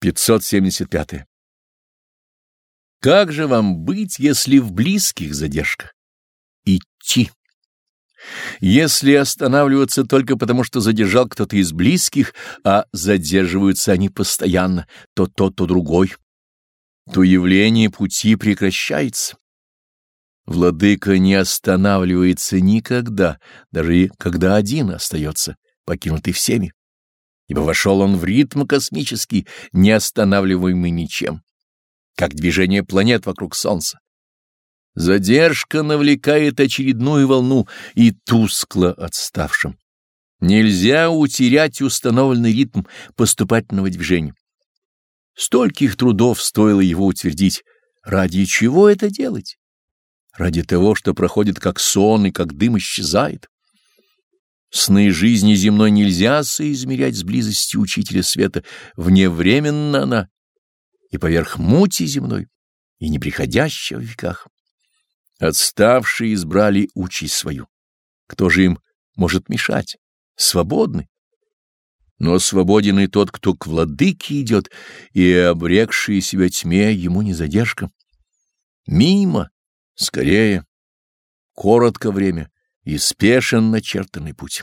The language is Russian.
575. Как же вам быть, если в близких задержка? Идти. Если останавливаться только потому, что задержал кто-то из близких, а задерживаются они постоянно, то тот, то другой, то явление пути прекращается. Владыка не останавливается никогда, даже и когда один остается, покинутый всеми, ибо вошел он в ритм космический, не останавливаемый ничем, как движение планет вокруг Солнца. Задержка навлекает очередную волну и тускло отставшим. Нельзя утерять установленный ритм поступательного движения. Стольких трудов стоило его утвердить. Ради чего это делать? Ради того, что проходит как сон и как дым исчезает. Сны жизни земной нельзя соизмерять с близостью Учителя Света, вневременно она и поверх мути земной, и неприходящая в веках. Отставшие избрали участь свою. Кто же им может мешать? Свободны. Но свободен и тот, кто к владыке идет, и обрекший себя тьме ему не задержка. Мимо, скорее, коротко время и спешен начертанный путь.